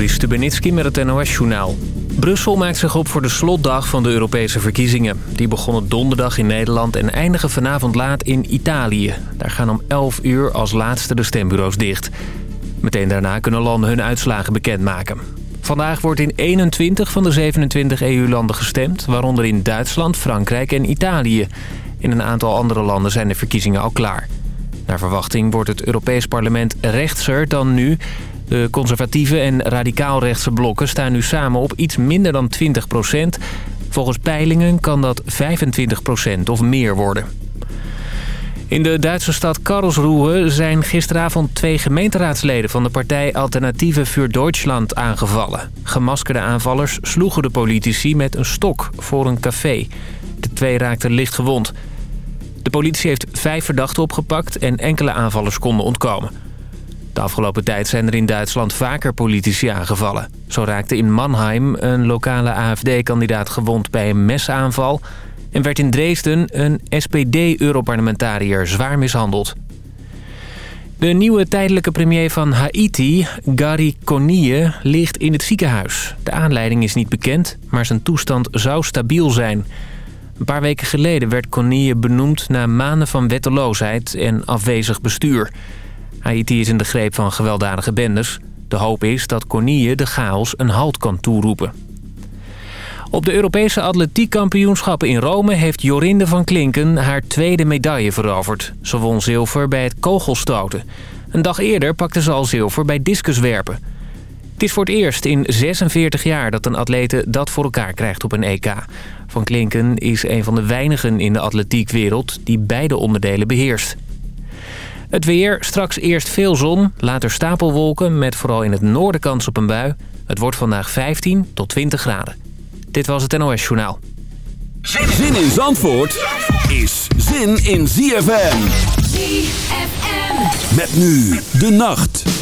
Joris Stubenitski met het NOS-journaal. Brussel maakt zich op voor de slotdag van de Europese verkiezingen. Die begonnen donderdag in Nederland en eindigen vanavond laat in Italië. Daar gaan om 11 uur als laatste de stembureaus dicht. Meteen daarna kunnen landen hun uitslagen bekendmaken. Vandaag wordt in 21 van de 27 EU-landen gestemd... waaronder in Duitsland, Frankrijk en Italië. In een aantal andere landen zijn de verkiezingen al klaar. Naar verwachting wordt het Europees Parlement rechtser dan nu... De conservatieve en radicaal-rechtse blokken staan nu samen op iets minder dan 20 procent. Volgens peilingen kan dat 25 procent of meer worden. In de Duitse stad Karlsruhe zijn gisteravond twee gemeenteraadsleden van de partij Alternatieve für Deutschland aangevallen. Gemaskerde aanvallers sloegen de politici met een stok voor een café. De twee raakten licht gewond. De politie heeft vijf verdachten opgepakt en enkele aanvallers konden ontkomen. De afgelopen tijd zijn er in Duitsland vaker politici aangevallen. Zo raakte in Mannheim een lokale AFD-kandidaat gewond bij een mesaanval... en werd in Dresden een SPD-europarlementariër zwaar mishandeld. De nieuwe tijdelijke premier van Haiti, Gary Conille, ligt in het ziekenhuis. De aanleiding is niet bekend, maar zijn toestand zou stabiel zijn... Een paar weken geleden werd Conille benoemd na maanden van wetteloosheid en afwezig bestuur. Haiti is in de greep van gewelddadige bendes. De hoop is dat Cornille de chaos een halt kan toeroepen. Op de Europese atletiekkampioenschappen in Rome heeft Jorinde van Klinken haar tweede medaille veroverd. Ze won zilver bij het kogelstoten. Een dag eerder pakte ze al zilver bij discuswerpen. Het is voor het eerst in 46 jaar dat een atlete dat voor elkaar krijgt op een EK. Van Klinken is een van de weinigen in de atletiekwereld die beide onderdelen beheerst. Het weer, straks eerst veel zon, later stapelwolken... met vooral in het noorden kans op een bui. Het wordt vandaag 15 tot 20 graden. Dit was het NOS Journaal. Zin in Zandvoort is zin in ZFM. ZFM. Met nu de nacht.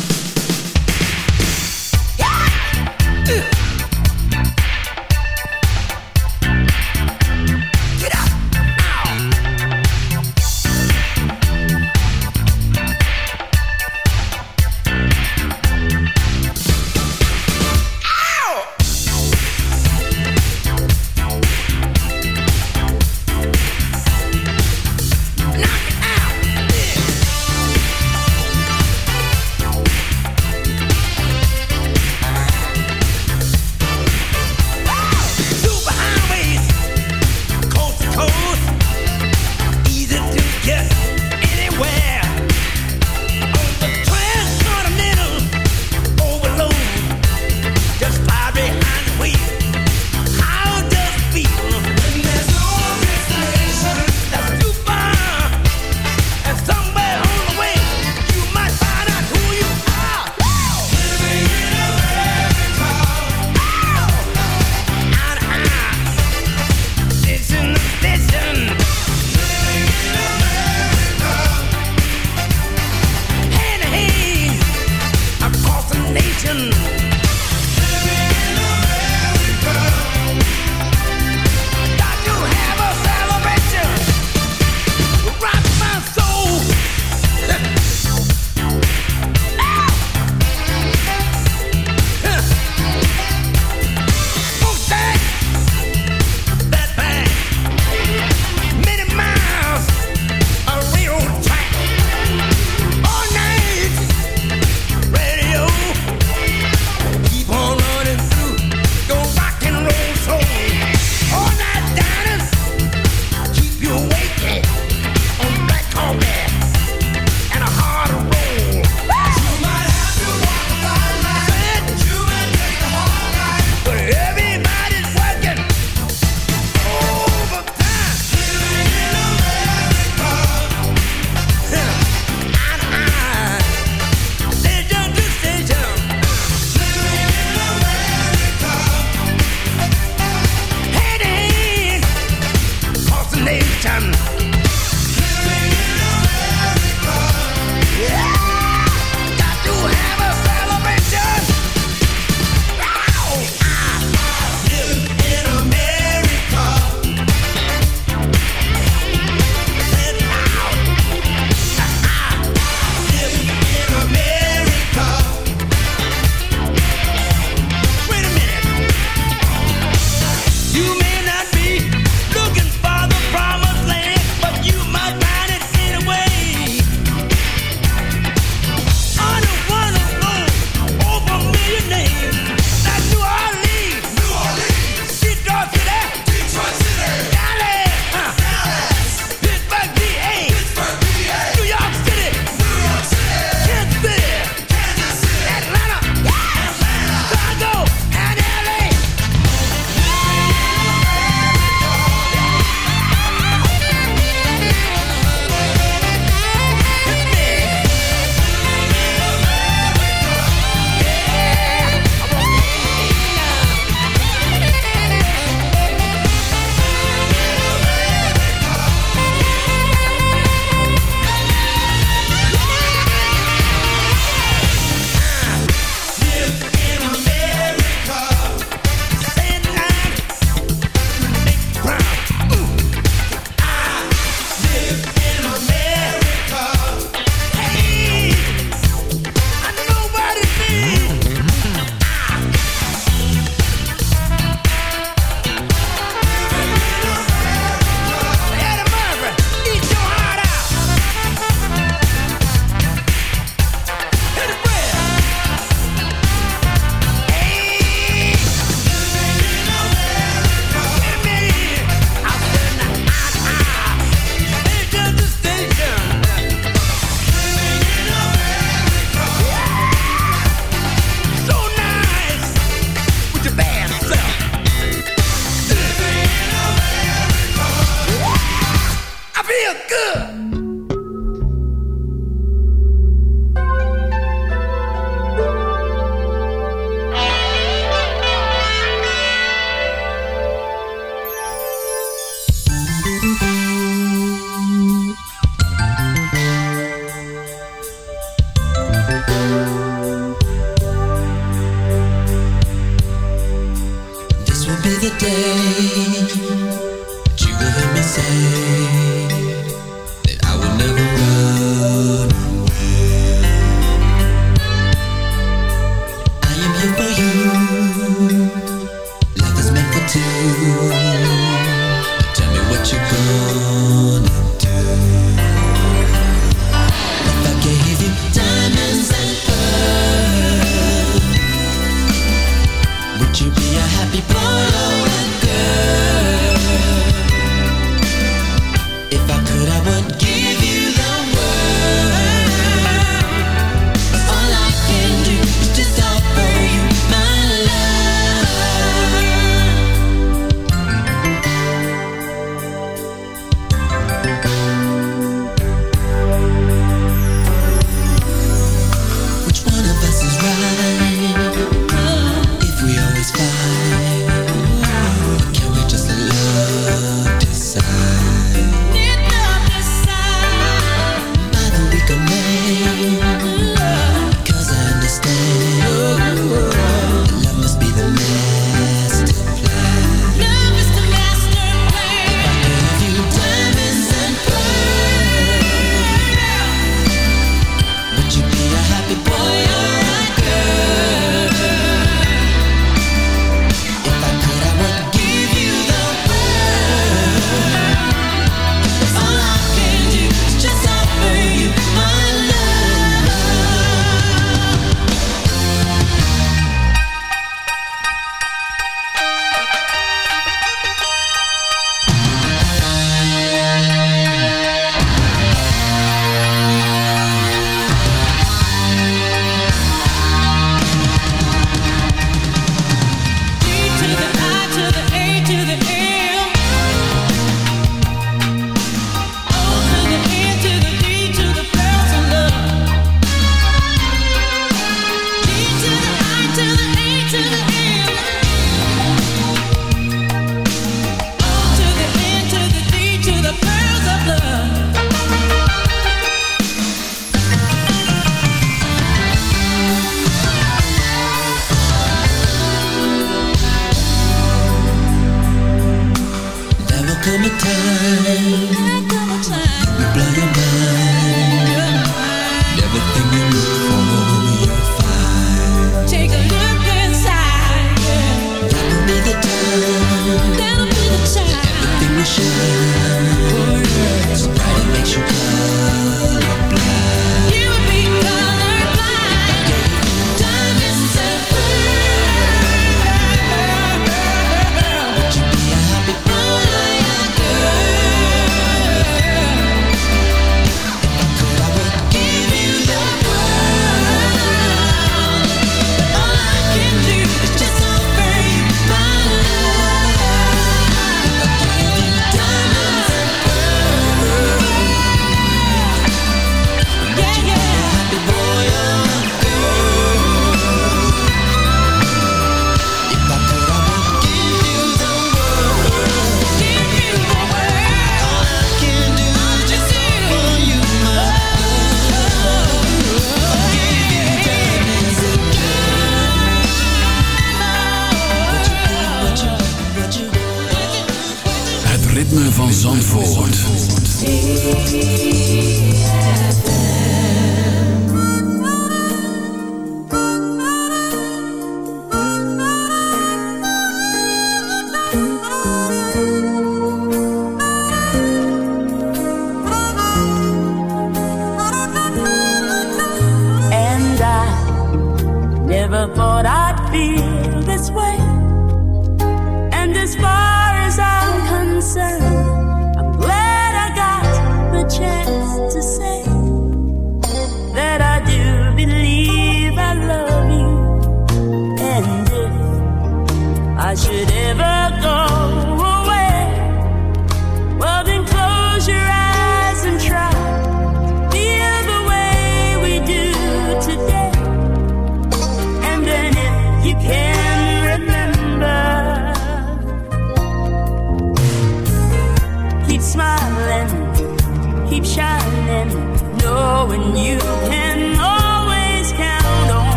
Love is meant for two. Tell me what you're going.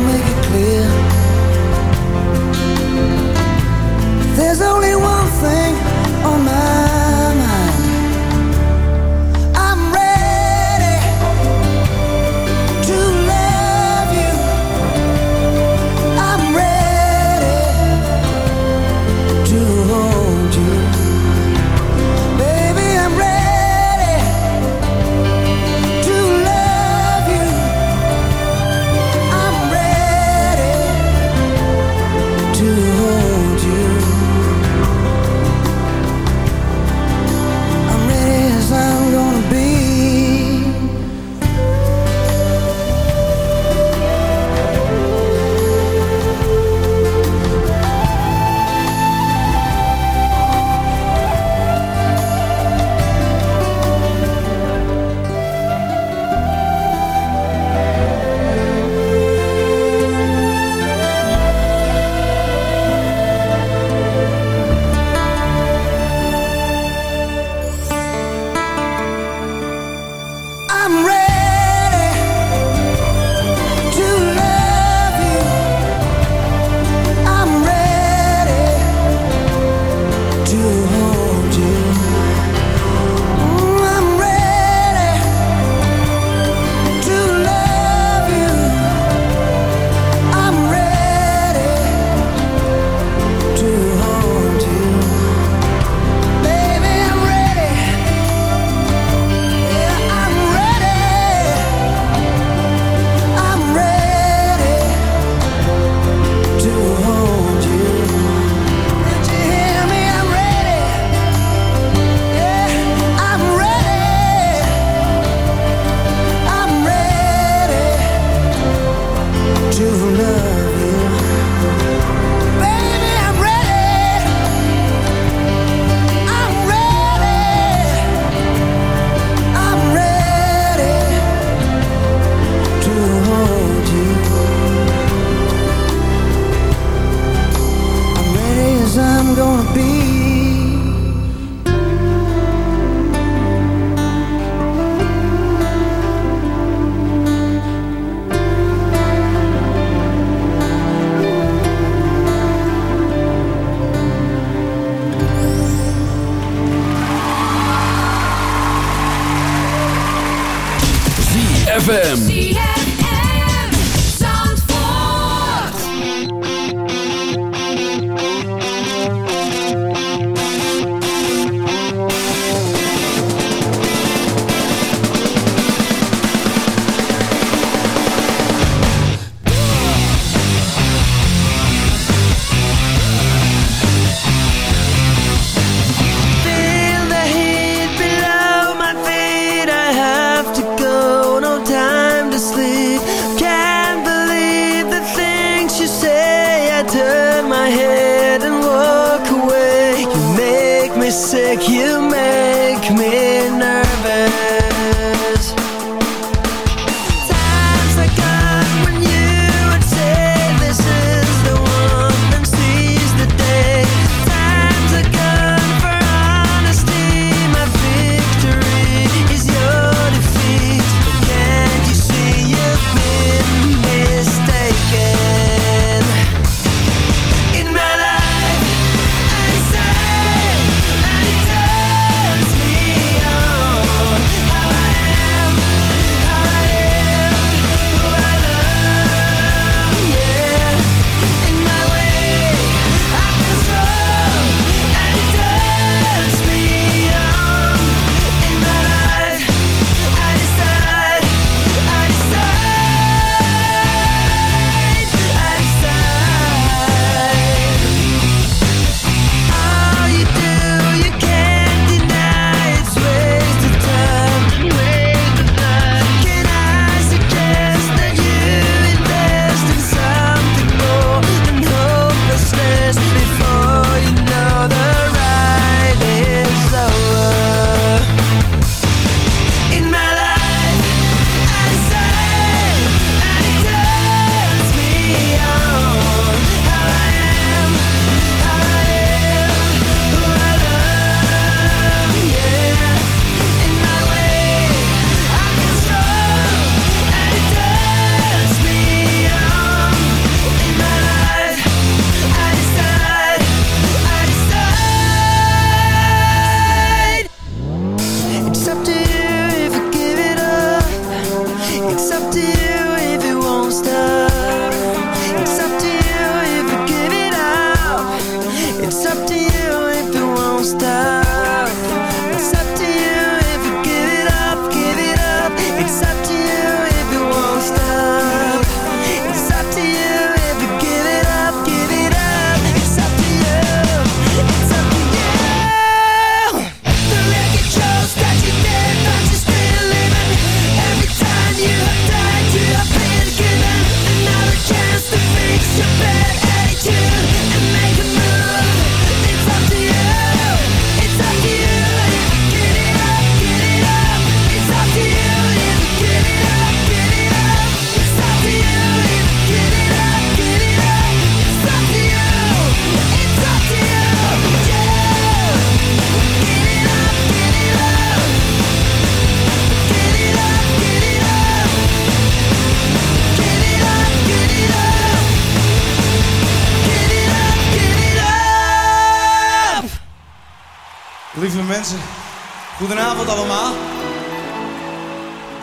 make it clear.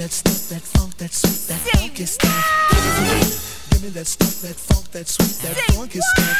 that stuff, that funk, that sweet, that funk is Give me. Give me that stuff, that funk, that sweet, that funky stuff.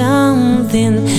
something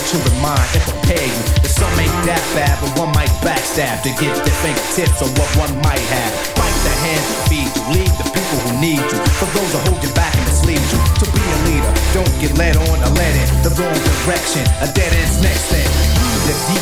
in the to remind and prepare you that some ain't that bad, but one might backstab to get their fingertips on what one might have. Fight the hands that feed you, lead the people who need you. For those who hold you back and mislead you. To be a leader, don't get led on or led in the wrong direction. A dead end's next thing. The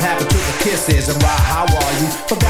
What happened to the kisses and why? How are you? Forgot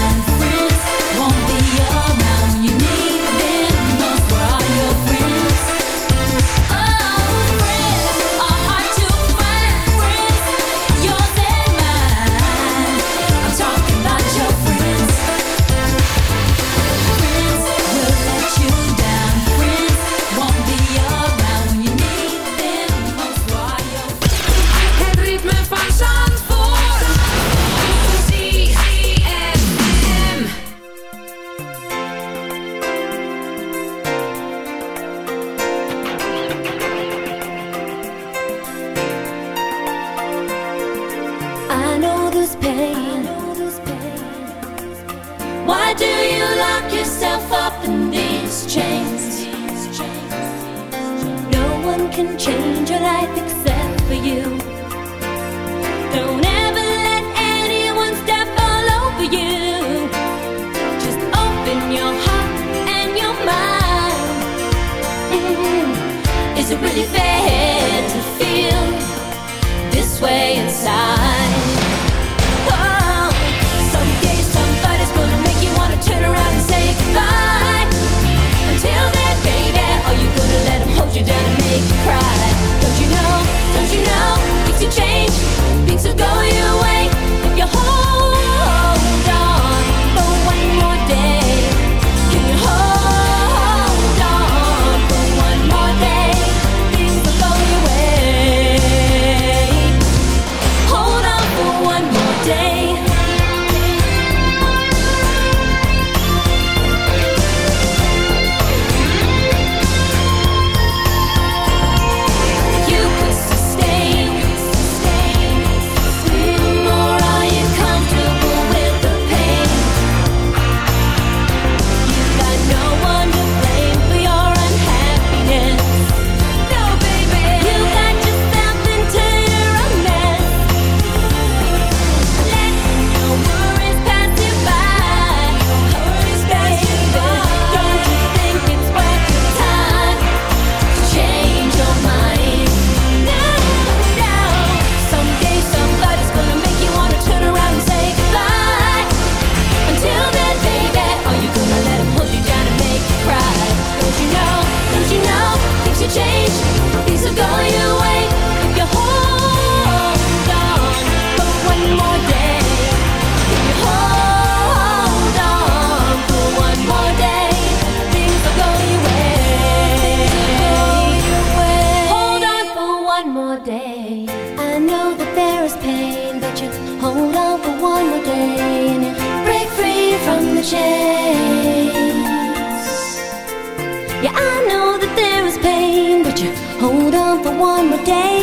Won't Mm. Is Hold on for one more day and break free from the chains. Yeah, I know that there is pain, but you hold on for one more day.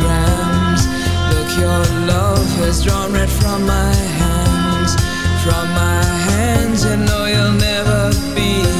Holograms. Look, your love has drawn red from my hands. From my hands, you know you'll never be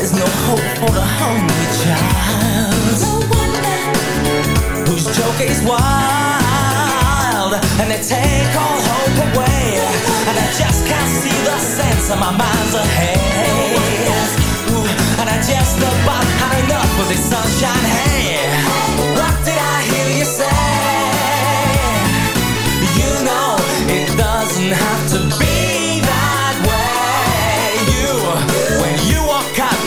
There's no hope for the hungry child. Whose joke is wild and they take all hope away. And I just can't see the sense of my mind's ahead. Ooh, and I just about had enough of this sunshine hey. What did I hear you say? You know it doesn't have to be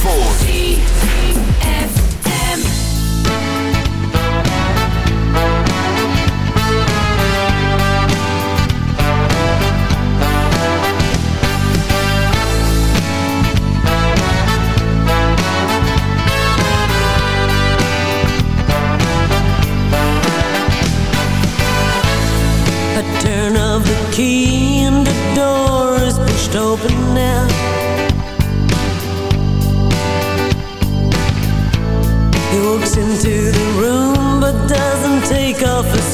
Zandvoort.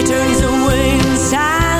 he turns away in silence